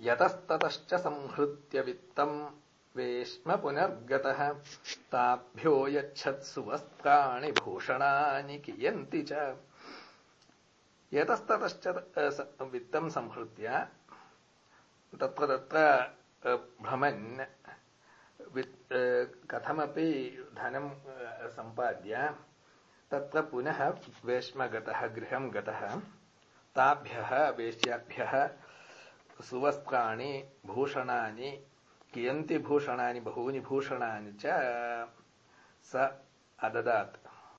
यतस्ततश्च संहृत्य वित्तम् वेश्म पुनर्गतः। ताभ्यो यच्छत्सु वस्त्राणि भूषणानि कियन्ति च। यतस्ततश्च वित्तम् संहृत्य। तत्र तत्र भ्रमन्। कथमपि धनं सम्पाद्य। तत्र पुनः वेश्म गतः। गृहं गतः सुवस्त्राणि भूषणानि कियन्ति भूषणानि बहूनि भूषणानि च स अददात्।